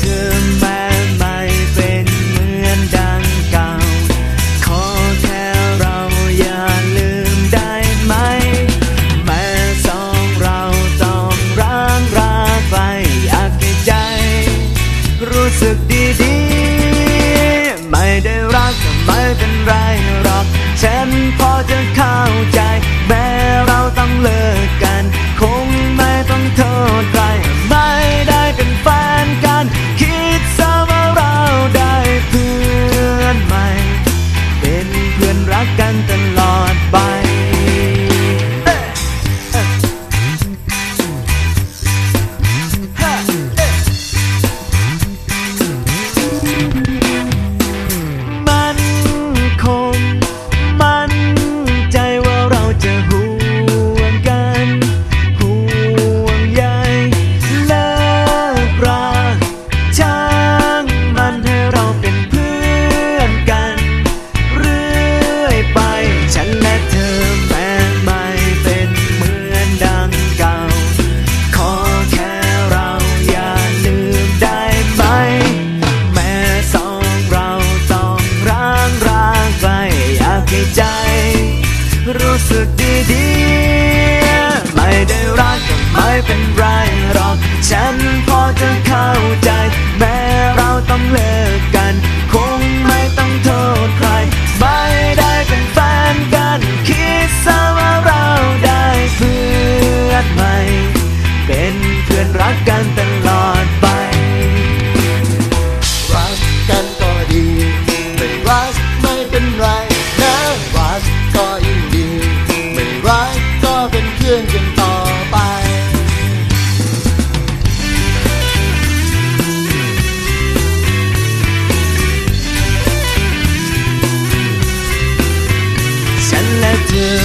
เธอแม้ไม่เป็นเหมือนดังเก่า ขอแค่เรายาลืมได้ไหม แม้สองเราต้องร้างราไปอยกให้ใรู้สึก รู้สึกดีดีไม่ได้รักก็ไม่เป็นไรหรอก ฉันพอจะเข้าใจ do